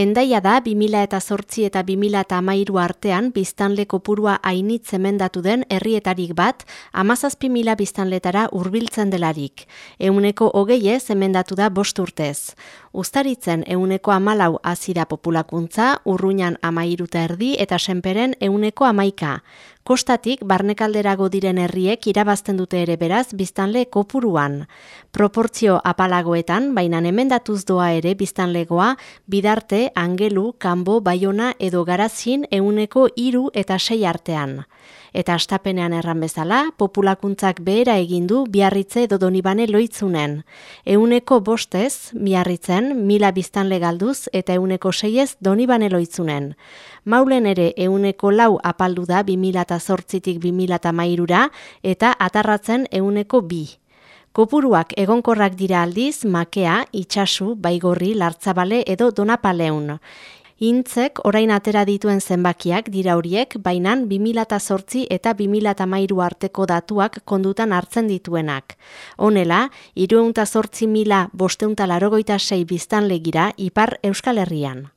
Endaia da 2000 eta sortzi eta 2000 eta amairu artean biztanle kopurua hainit zemendatu den herrietarik bat, amazazpi mila biztanletara urbiltzen delarik. Euneko hogeie zemendatu da bost urtez. Uztaritzen euneko amalau azira populakuntza, urruinan amairuta erdi eta senperen euneko amaika. Kostatik, barnekalderago diren herriek irabazten dute ere beraz biztanle kopuruan. Proportzio apalagoetan, baina emendatuz doa ere biztanlegoa, bidarte, angelu, kanbo, baiona edo garazin euneko iru eta sei artean. Eta astapenean erran bezala, populakuntzak behera egindu biarritze edo donibane loitzunen. Euneko bostez, biarritzen, mila biztanle galduz eta euneko seiez donibane loitzunen. Maulen ere euneko lau apaldu da 2008-tik 2008-ra eta atarratzen euneko bi. Kopuruak egonkorrak dira aldiz, makea, itxasu, baigorri, lartzabale edo donapaleun. Intzek orain atera dituen zenbakiak dira horiek, bainan 2008 eta 2008 arteko datuak kondutan hartzen dituenak. Honela, irueunta zortzi mila bosteunta larogoita sei biztan legira Ipar Euskal Herrian.